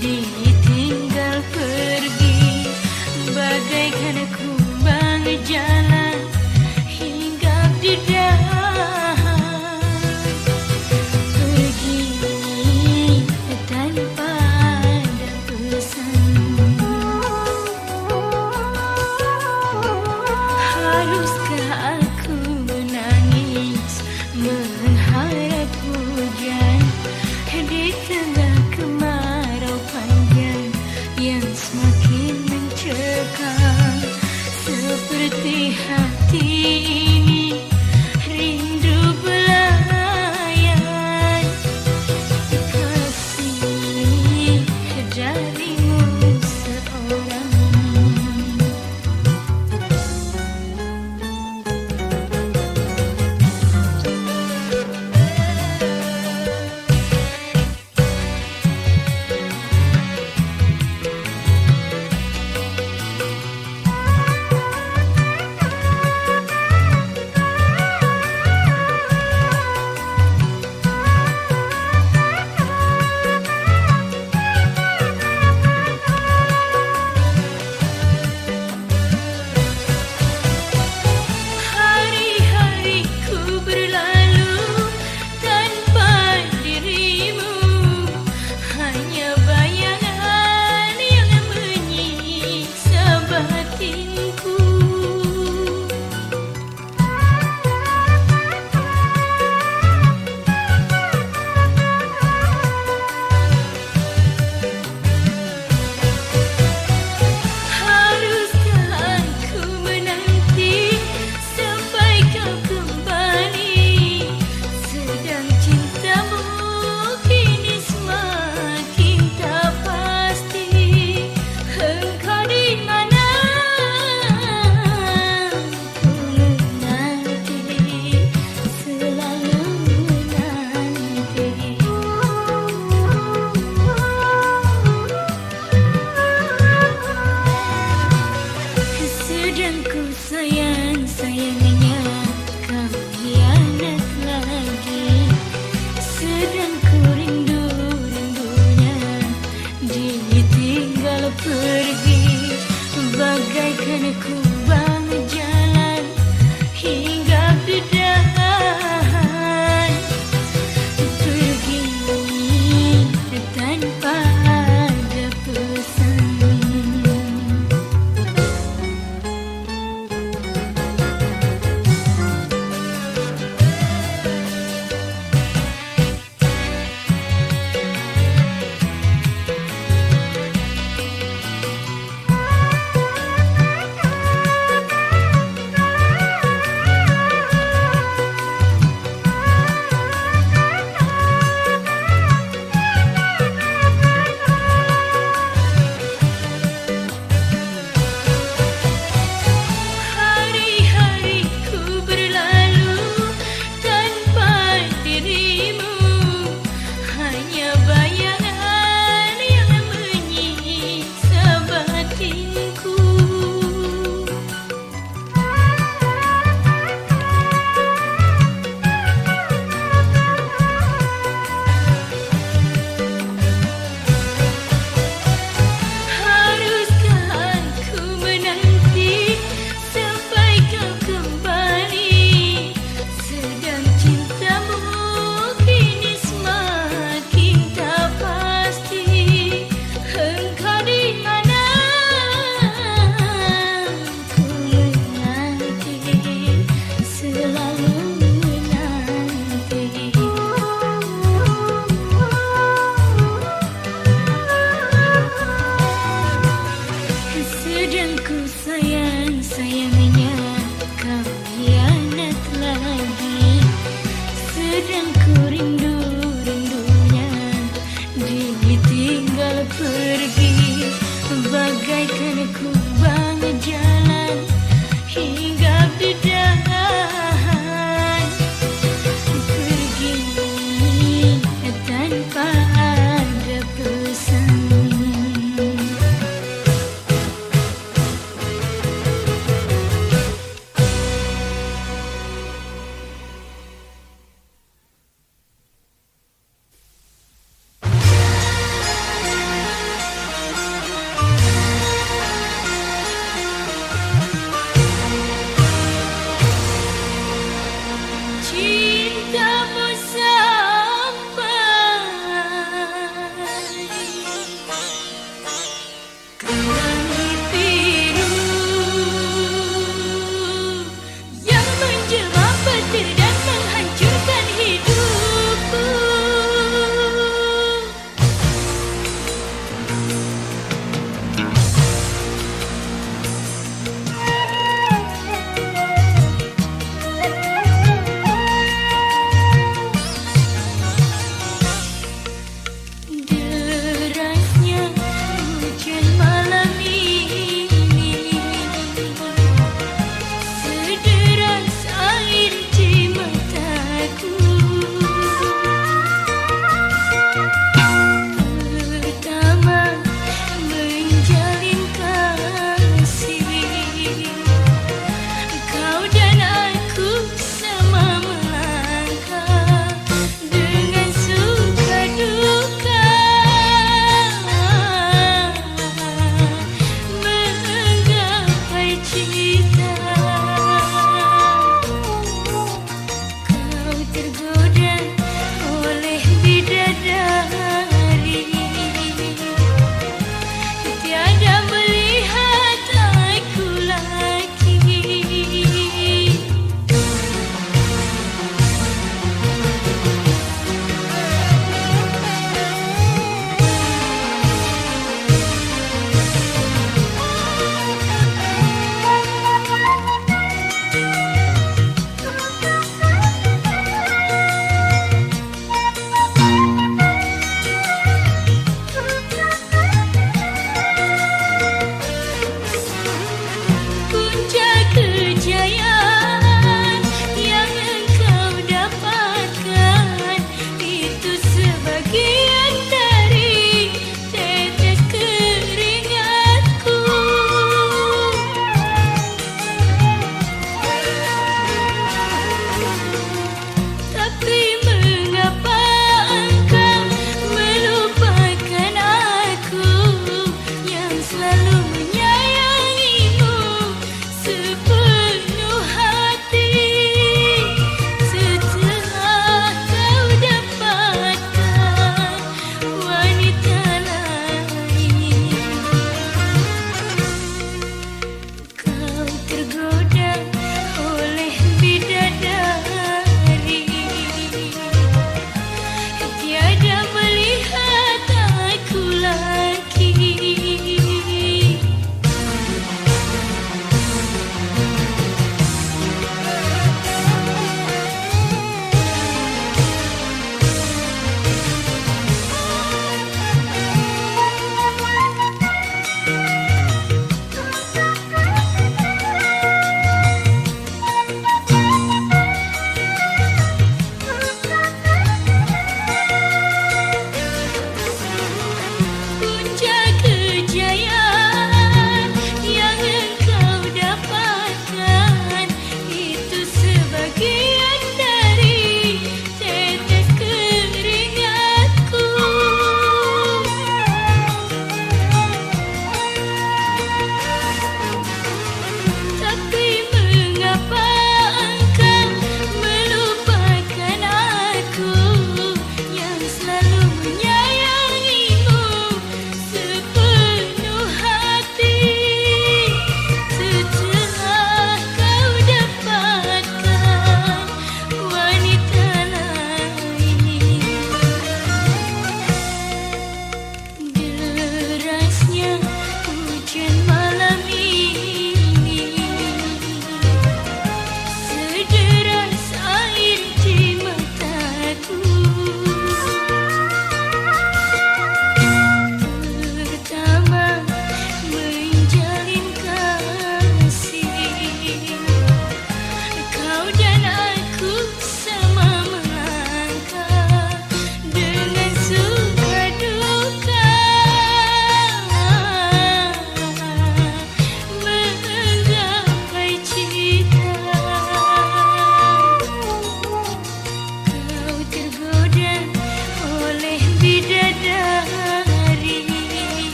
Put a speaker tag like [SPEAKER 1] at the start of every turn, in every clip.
[SPEAKER 1] Dime.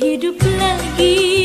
[SPEAKER 1] Hidup lagi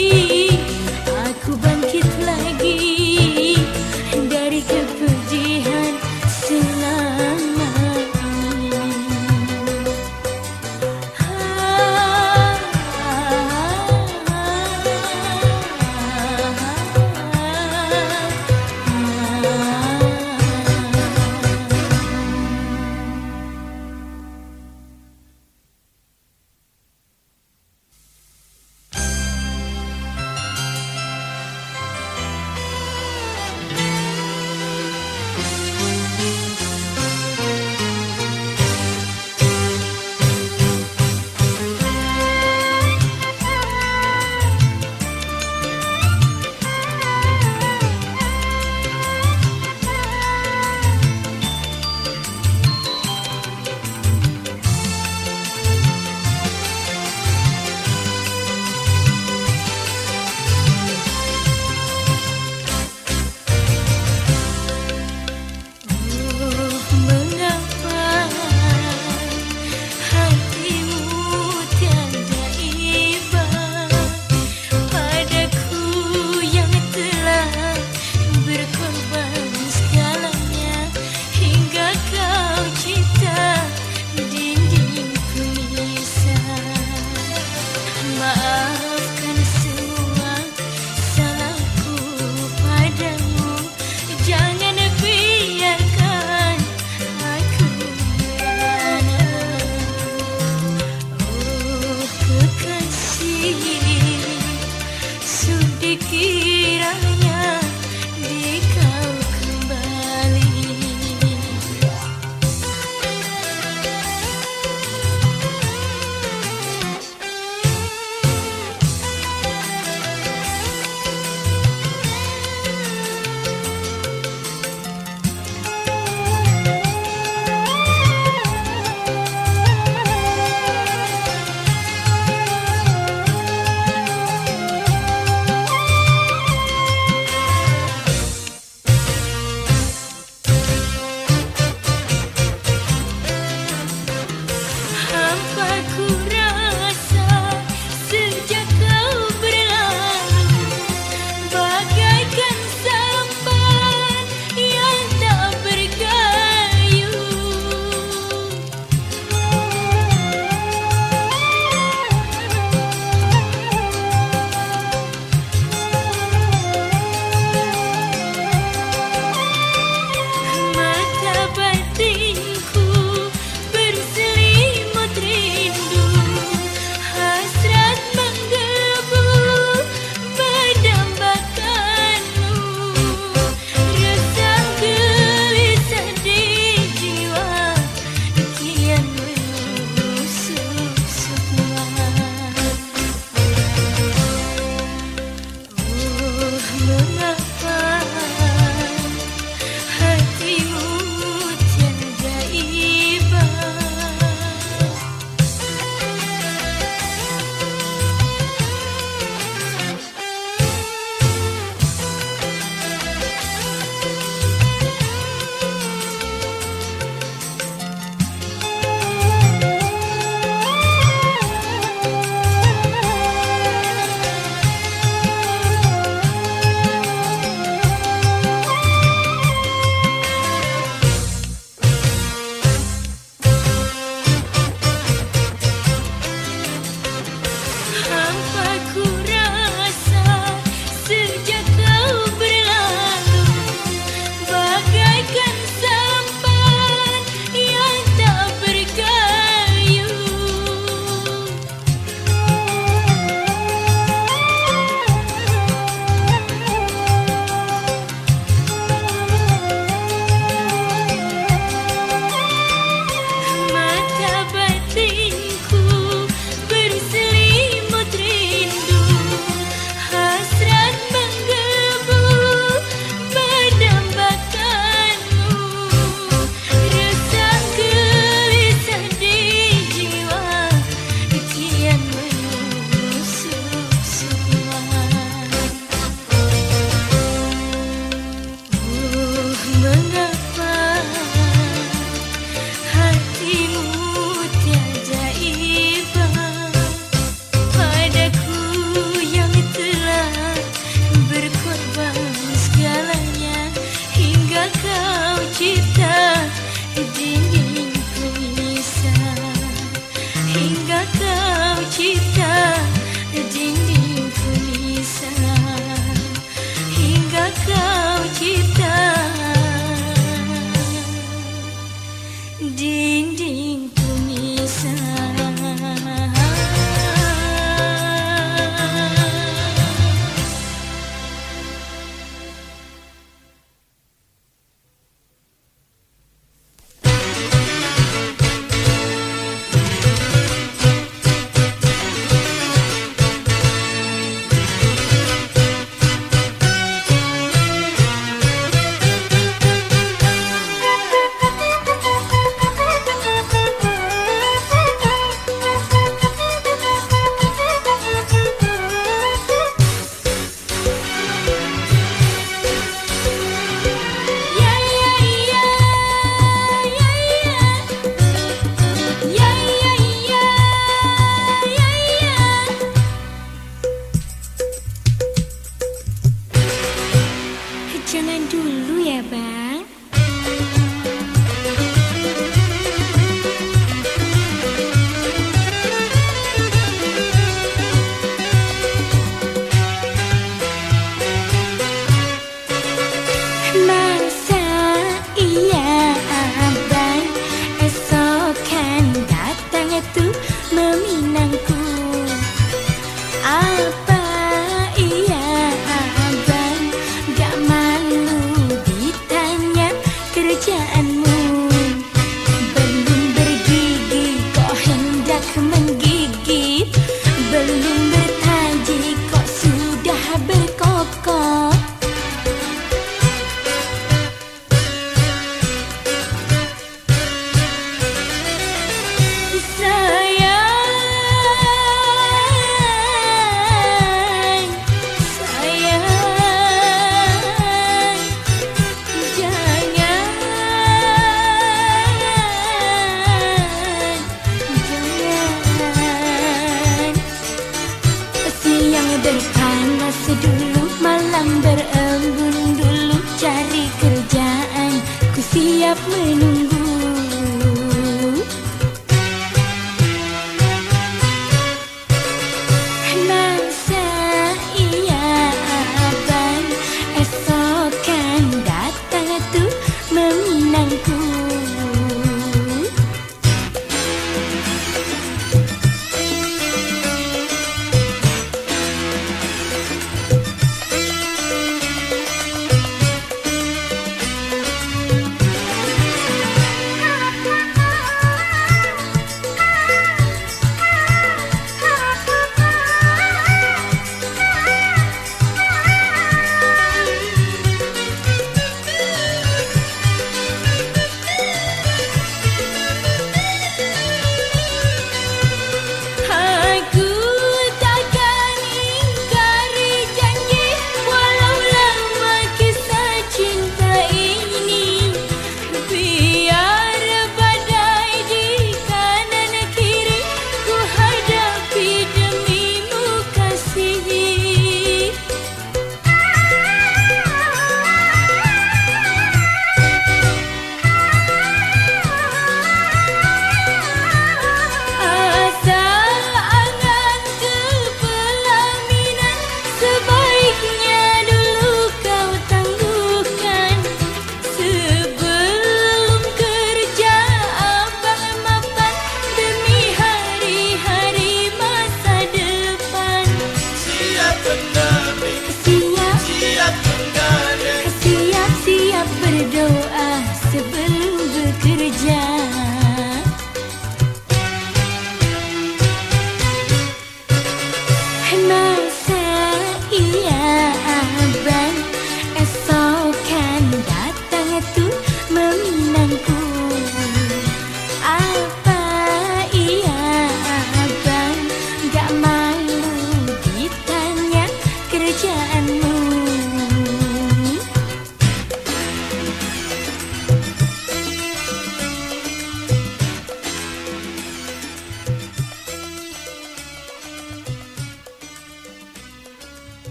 [SPEAKER 1] lovely moon.